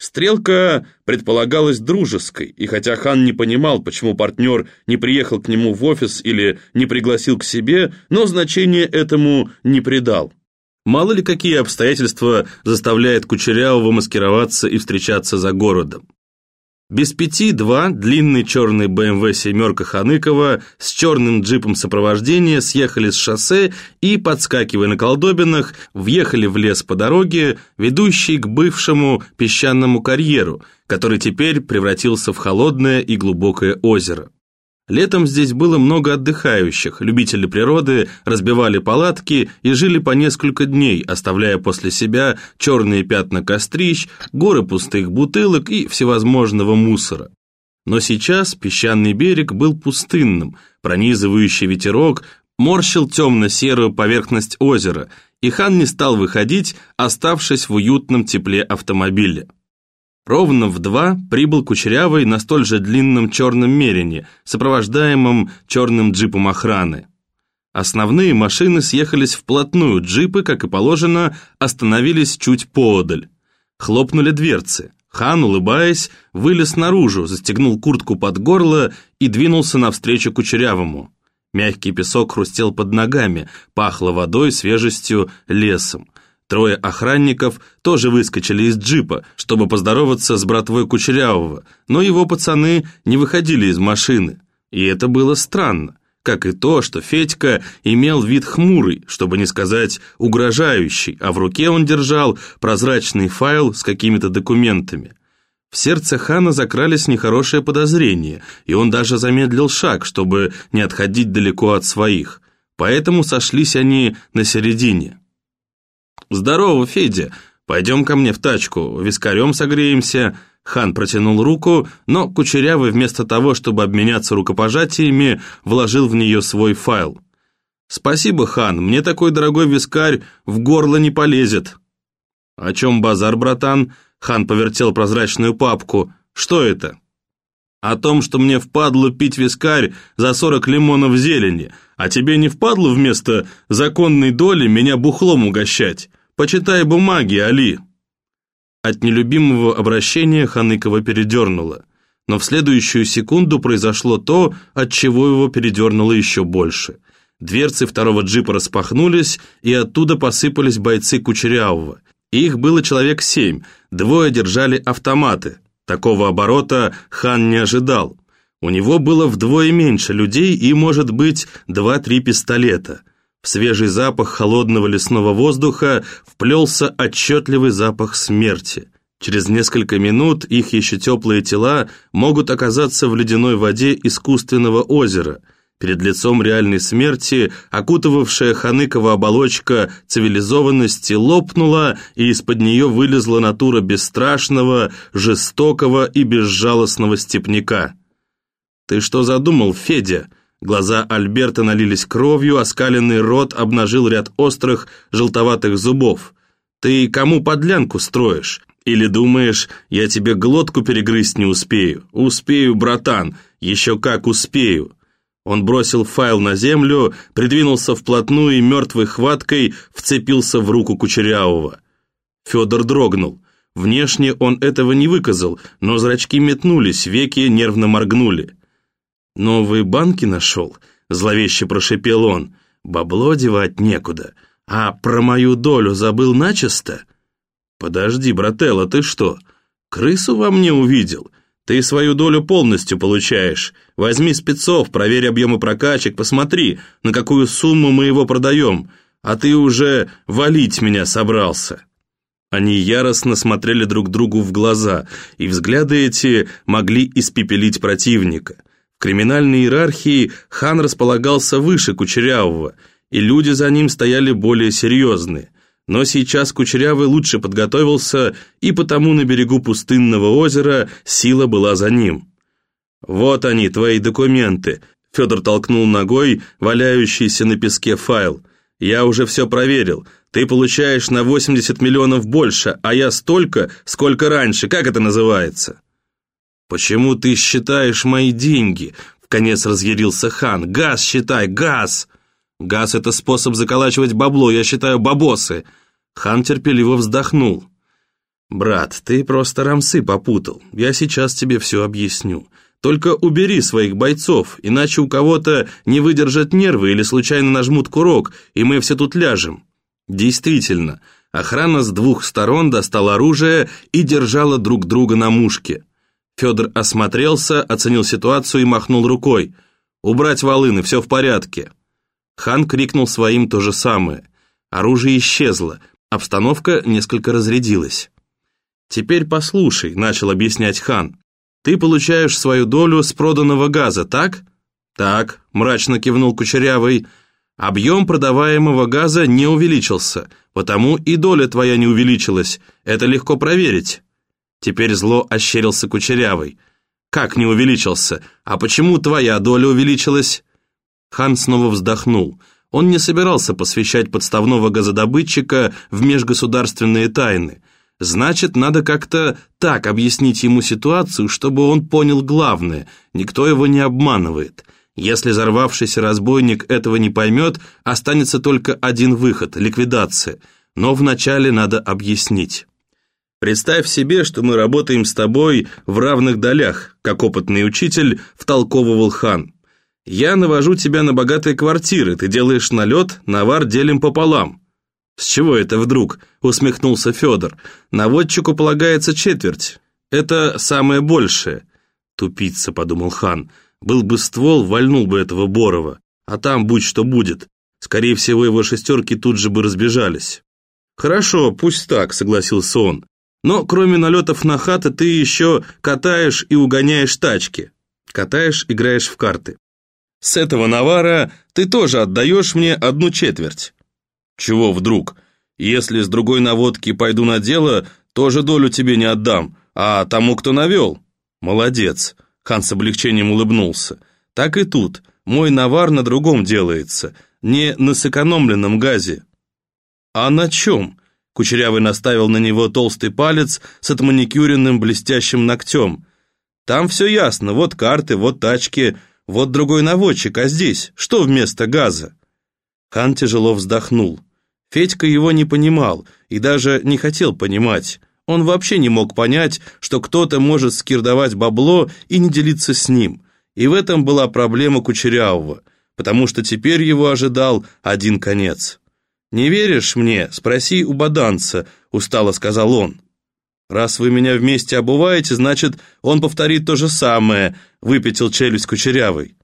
Стрелка предполагалась дружеской, и хотя хан не понимал, почему партнер не приехал к нему в офис или не пригласил к себе, но значения этому не придал. Мало ли какие обстоятельства заставляют Кучерявого маскироваться и встречаться за городом. Без пяти два длинный черный БМВ «семерка» Ханыкова с черным джипом сопровождения съехали с шоссе и, подскакивая на колдобинах, въехали в лес по дороге, ведущей к бывшему песчаному карьеру, который теперь превратился в холодное и глубокое озеро. Летом здесь было много отдыхающих, любители природы разбивали палатки и жили по несколько дней, оставляя после себя черные пятна кострищ, горы пустых бутылок и всевозможного мусора. Но сейчас песчаный берег был пустынным, пронизывающий ветерок морщил темно-серую поверхность озера, и хан не стал выходить, оставшись в уютном тепле автомобиля. Ровно в два прибыл Кучерявый на столь же длинном черном мерине, сопровождаемом черным джипом охраны. Основные машины съехались вплотную, джипы, как и положено, остановились чуть поодаль. Хлопнули дверцы. Хан, улыбаясь, вылез наружу, застегнул куртку под горло и двинулся навстречу Кучерявому. Мягкий песок хрустел под ногами, пахло водой, свежестью, лесом. Трое охранников тоже выскочили из джипа, чтобы поздороваться с братвой Кучерявого, но его пацаны не выходили из машины. И это было странно, как и то, что Федька имел вид хмурый, чтобы не сказать угрожающий, а в руке он держал прозрачный файл с какими-то документами. В сердце хана закрались нехорошие подозрения, и он даже замедлил шаг, чтобы не отходить далеко от своих. Поэтому сошлись они на середине. «Здорово, Федя! Пойдем ко мне в тачку, вискарем согреемся». Хан протянул руку, но Кучерявый вместо того, чтобы обменяться рукопожатиями, вложил в нее свой файл. «Спасибо, Хан, мне такой дорогой вискарь в горло не полезет». «О чем базар, братан?» Хан повертел прозрачную папку. «Что это?» «О том, что мне впадло пить вискарь за сорок лимонов зелени, а тебе не впадло вместо законной доли меня бухлом угощать. Почитай бумаги, Али!» От нелюбимого обращения Ханыкова передернуло, но в следующую секунду произошло то, от чего его передернуло еще больше. Дверцы второго джипа распахнулись, и оттуда посыпались бойцы Кучерявого. Их было человек семь, двое держали автоматы. Такого оборота хан не ожидал. У него было вдвое меньше людей и, может быть, два-три пистолета. В свежий запах холодного лесного воздуха вплелся отчетливый запах смерти. Через несколько минут их еще теплые тела могут оказаться в ледяной воде искусственного озера. Перед лицом реальной смерти окутывавшая Ханыкова оболочка цивилизованности лопнула, и из-под нее вылезла натура бесстрашного, жестокого и безжалостного степняка. «Ты что задумал, Федя?» Глаза Альберта налились кровью, оскаленный рот обнажил ряд острых, желтоватых зубов. «Ты кому подлянку строишь? Или думаешь, я тебе глотку перегрызть не успею? Успею, братан, еще как успею!» Он бросил файл на землю, придвинулся вплотную и мертвой хваткой вцепился в руку Кучерявого. Федор дрогнул. Внешне он этого не выказал, но зрачки метнулись, веки нервно моргнули. «Новые банки нашел?» — зловеще прошипел он. «Бабло девать некуда. А про мою долю забыл начисто?» «Подожди, брателло, ты что, крысу во мне увидел? Ты свою долю полностью получаешь. Возьми спецов, проверь объемы прокачек, посмотри, на какую сумму мы его продаем, а ты уже валить меня собрался». Они яростно смотрели друг другу в глаза, и взгляды эти могли испепелить противника — криминальной иерархии хан располагался выше Кучерявого, и люди за ним стояли более серьезные. Но сейчас Кучерявый лучше подготовился, и потому на берегу пустынного озера сила была за ним. «Вот они, твои документы», — Федор толкнул ногой валяющийся на песке файл. «Я уже все проверил. Ты получаешь на 80 миллионов больше, а я столько, сколько раньше. Как это называется?» «Почему ты считаешь мои деньги?» — вконец разъярился хан. «Газ считай, газ!» «Газ — это способ заколачивать бабло, я считаю бабосы!» Хан терпеливо вздохнул. «Брат, ты просто рамсы попутал. Я сейчас тебе все объясню. Только убери своих бойцов, иначе у кого-то не выдержат нервы или случайно нажмут курок, и мы все тут ляжем». Действительно, охрана с двух сторон достала оружие и держала друг друга на мушке. Федор осмотрелся, оценил ситуацию и махнул рукой. «Убрать волыны, все в порядке». Хан крикнул своим то же самое. Оружие исчезло, обстановка несколько разрядилась. «Теперь послушай», — начал объяснять хан. «Ты получаешь свою долю с проданного газа, так?» «Так», — мрачно кивнул Кучерявый. «Объем продаваемого газа не увеличился, потому и доля твоя не увеличилась. Это легко проверить». Теперь зло ощерился Кучерявый. «Как не увеличился? А почему твоя доля увеличилась?» Хан снова вздохнул. Он не собирался посвящать подставного газодобытчика в межгосударственные тайны. Значит, надо как-то так объяснить ему ситуацию, чтобы он понял главное. Никто его не обманывает. Если взорвавшийся разбойник этого не поймет, останется только один выход – ликвидация. Но вначале надо объяснить. Представь себе, что мы работаем с тобой в равных долях, как опытный учитель втолковывал хан. Я навожу тебя на богатые квартиры, ты делаешь налет, навар делим пополам. «С чего это вдруг?» — усмехнулся Федор. «Наводчику полагается четверть. Это самое большее». «Тупица», — подумал хан. «Был бы ствол, вальнул бы этого Борова. А там будь что будет. Скорее всего, его шестерки тут же бы разбежались». «Хорошо, пусть так», — согласился он. «Но кроме налетов на хаты ты еще катаешь и угоняешь тачки. Катаешь, играешь в карты. С этого навара ты тоже отдаешь мне одну четверть. «Чего вдруг? Если с другой наводки пойду на дело, тоже долю тебе не отдам, а тому, кто навел». «Молодец», — хан с облегчением улыбнулся. «Так и тут. Мой навар на другом делается, не на сэкономленном газе». «А на чем?» Кучерявый наставил на него толстый палец с отманикюренным блестящим ногтем. «Там все ясно, вот карты, вот тачки, вот другой наводчик, а здесь что вместо газа?» Хан тяжело вздохнул. Федька его не понимал и даже не хотел понимать. Он вообще не мог понять, что кто-то может скирдовать бабло и не делиться с ним. И в этом была проблема Кучерявого, потому что теперь его ожидал один конец. «Не веришь мне? Спроси у баданца», — устало сказал он. «Раз вы меня вместе обуваете, значит, он повторит то же самое», — выпятил челюсть Кучерявый.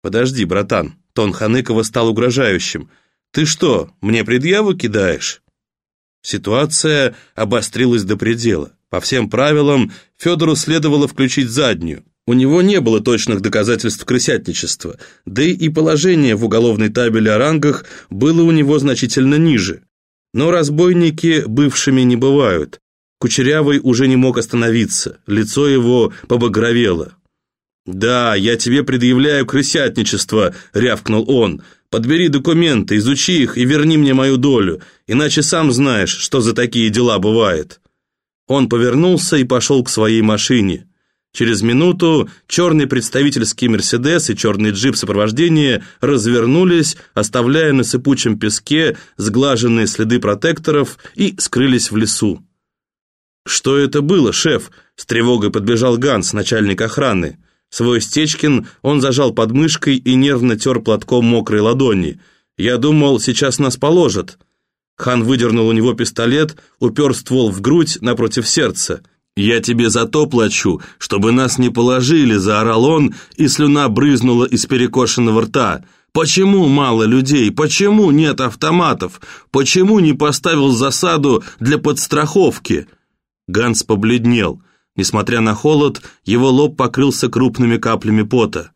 «Подожди, братан», — тон Ханыкова стал угрожающим, — «Ты что, мне предъяву кидаешь?» Ситуация обострилась до предела. По всем правилам, Федору следовало включить заднюю. У него не было точных доказательств крысятничества, да и положение в уголовной табеле о рангах было у него значительно ниже. Но разбойники бывшими не бывают. Кучерявый уже не мог остановиться, лицо его побагровело. «Да, я тебе предъявляю крысятничество», — рявкнул он. «Подбери документы, изучи их и верни мне мою долю, иначе сам знаешь, что за такие дела бывает». Он повернулся и пошел к своей машине. Через минуту черный представительский «Мерседес» и черный джип сопровождения развернулись, оставляя на сыпучем песке сглаженные следы протекторов и скрылись в лесу. «Что это было, шеф?» – с тревогой подбежал Ганс, начальник охраны. Свой Стечкин он зажал под мышкой и нервно тер платком мокрой ладони. «Я думал, сейчас нас положат». Хан выдернул у него пистолет, упер ствол в грудь напротив сердца. «Я тебе за то плачу, чтобы нас не положили», — заорал он, и слюна брызнула из перекошенного рта. «Почему мало людей? Почему нет автоматов? Почему не поставил засаду для подстраховки?» Ганс побледнел. Несмотря на холод, его лоб покрылся крупными каплями пота.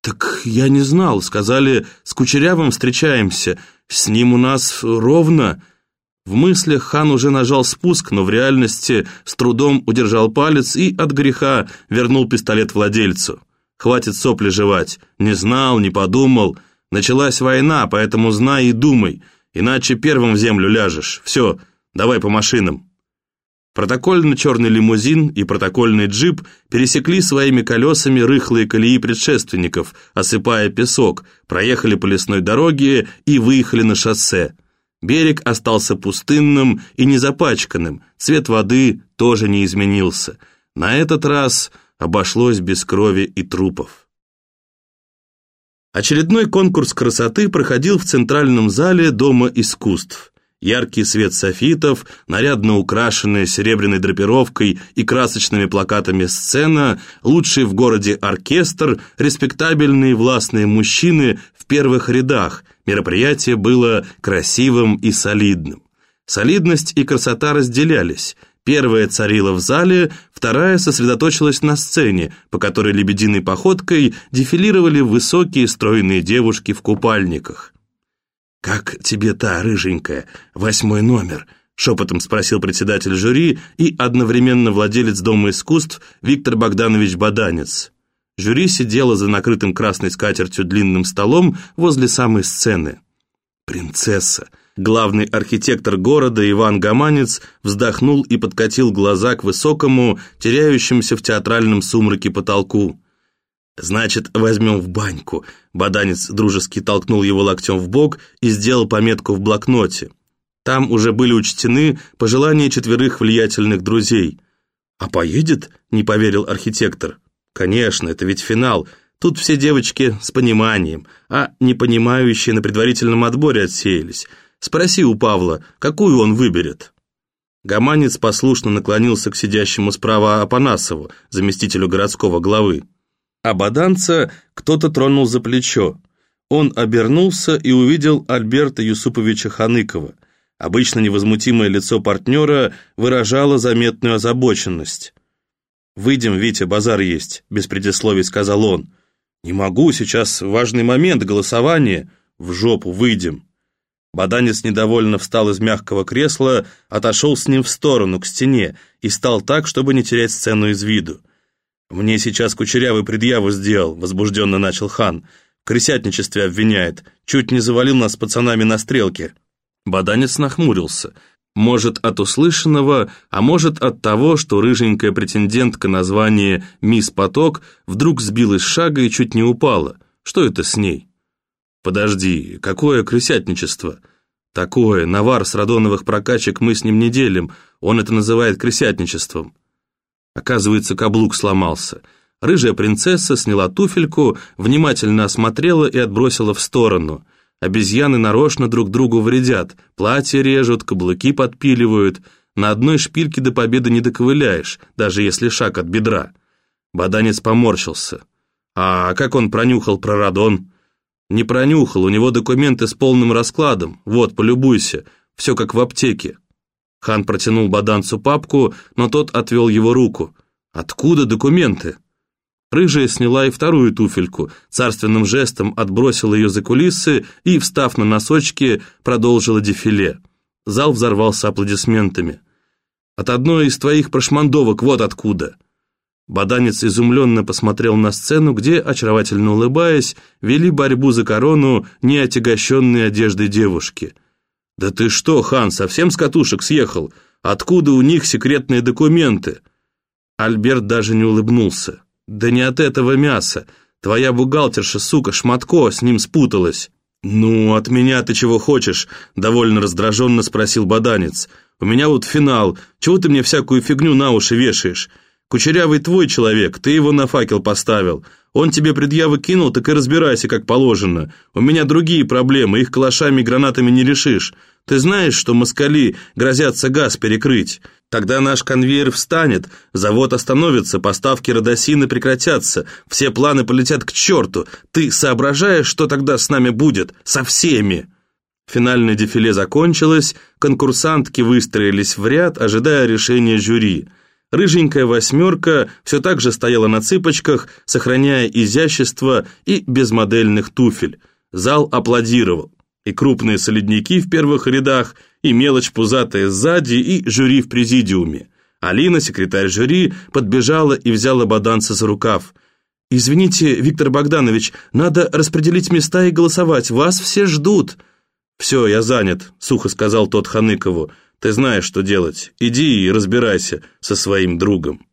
«Так я не знал. Сказали, с Кучерявым встречаемся. С ним у нас ровно...» В мыслях хан уже нажал спуск, но в реальности с трудом удержал палец и от греха вернул пистолет владельцу. «Хватит сопли жевать. Не знал, не подумал. Началась война, поэтому знай и думай, иначе первым в землю ляжешь. Все, давай по машинам». Протокольно-черный лимузин и протокольный джип пересекли своими колесами рыхлые колеи предшественников, осыпая песок, проехали по лесной дороге и выехали на шоссе. Берег остался пустынным и незапачканным, цвет воды тоже не изменился. На этот раз обошлось без крови и трупов. Очередной конкурс красоты проходил в центральном зале Дома искусств. Яркий свет софитов, нарядно украшенная серебряной драпировкой и красочными плакатами сцена, лучший в городе оркестр, респектабельные властные мужчины в первых рядах. Мероприятие было красивым и солидным. Солидность и красота разделялись. Первая царила в зале, вторая сосредоточилась на сцене, по которой лебединой походкой дефилировали высокие стройные девушки в купальниках. «Как тебе та, рыженькая, восьмой номер?» — шепотом спросил председатель жюри и одновременно владелец Дома искусств Виктор Богданович Баданец. Жюри сидело за накрытым красной скатертью длинным столом возле самой сцены. «Принцесса!» Главный архитектор города Иван Гаманец вздохнул и подкатил глаза к высокому, теряющемуся в театральном сумраке потолку. «Значит, возьмем в баньку». Баданец дружески толкнул его локтем в бок и сделал пометку в блокноте. Там уже были учтены пожелания четверых влиятельных друзей. «А поедет?» — не поверил архитектор. «Конечно, это ведь финал. Тут все девочки с пониманием, а непонимающие на предварительном отборе отсеялись. Спроси у Павла, какую он выберет». Гаманец послушно наклонился к сидящему справа Апанасову, заместителю городского главы. А Баданца кто-то тронул за плечо. Он обернулся и увидел Альберта Юсуповича Ханыкова. Обычно невозмутимое лицо партнера выражало заметную озабоченность. «Выйдем, Витя, базар есть», — без предисловий сказал он. «Не могу, сейчас важный момент, голосование. В жопу выйдем». Баданец недовольно встал из мягкого кресла, отошел с ним в сторону, к стене, и стал так, чтобы не терять сцену из виду. «Мне сейчас Кучерявый предъяву сделал», — возбужденно начал хан. «В обвиняет. Чуть не завалил нас с пацанами на стрелке». Баданец нахмурился. Может, от услышанного, а может, от того, что рыженькая претендентка на звание «Мисс Поток» вдруг сбилась с шага и чуть не упала. Что это с ней? «Подожди, какое крысятничество?» «Такое, навар с радоновых прокачек мы с ним не делим, он это называет крысятничеством». Оказывается, каблук сломался. Рыжая принцесса сняла туфельку, внимательно осмотрела и отбросила в сторону. Обезьяны нарочно друг другу вредят, платья режут, каблуки подпиливают. На одной шпильке до победы не доковыляешь, даже если шаг от бедра. Баданец поморщился. А как он пронюхал про радон? Не пронюхал, у него документы с полным раскладом. Вот, полюбуйся, все как в аптеке. Хан протянул Баданцу папку, но тот отвел его руку. «Откуда документы?» Рыжая сняла и вторую туфельку, царственным жестом отбросила ее за кулисы и, встав на носочки, продолжила дефиле. Зал взорвался аплодисментами. «От одной из твоих прошмандовок вот откуда!» Баданец изумленно посмотрел на сцену, где, очаровательно улыбаясь, вели борьбу за корону неотягощенные одеждой девушки – «Да ты что, хан, совсем с катушек съехал? Откуда у них секретные документы?» Альберт даже не улыбнулся. «Да не от этого мяса. Твоя бухгалтерша, сука, Шматко, с ним спуталась». «Ну, от меня ты чего хочешь?» — довольно раздраженно спросил Баданец. «У меня вот финал. Чего ты мне всякую фигню на уши вешаешь? Кучерявый твой человек, ты его на факел поставил. Он тебе предъявы кинул, так и разбирайся, как положено. У меня другие проблемы, их калашами и гранатами не решишь. Ты знаешь, что москали грозятся газ перекрыть? Тогда наш конвейер встанет, завод остановится, поставки родосины прекратятся, все планы полетят к черту. Ты соображаешь, что тогда с нами будет? Со всеми!» Финальное дефиле закончилось, конкурсантки выстроились в ряд, ожидая решения жюри – Рыженькая восьмерка все так же стояла на цыпочках, сохраняя изящество и без модельных туфель. Зал аплодировал. И крупные солидники в первых рядах, и мелочь пузатая сзади, и жюри в президиуме. Алина, секретарь жюри, подбежала и взяла Баданца за рукав. «Извините, Виктор Богданович, надо распределить места и голосовать, вас все ждут». «Все, я занят», — сухо сказал тот Ханыкову. Ты знаешь, что делать. Иди и разбирайся со своим другом».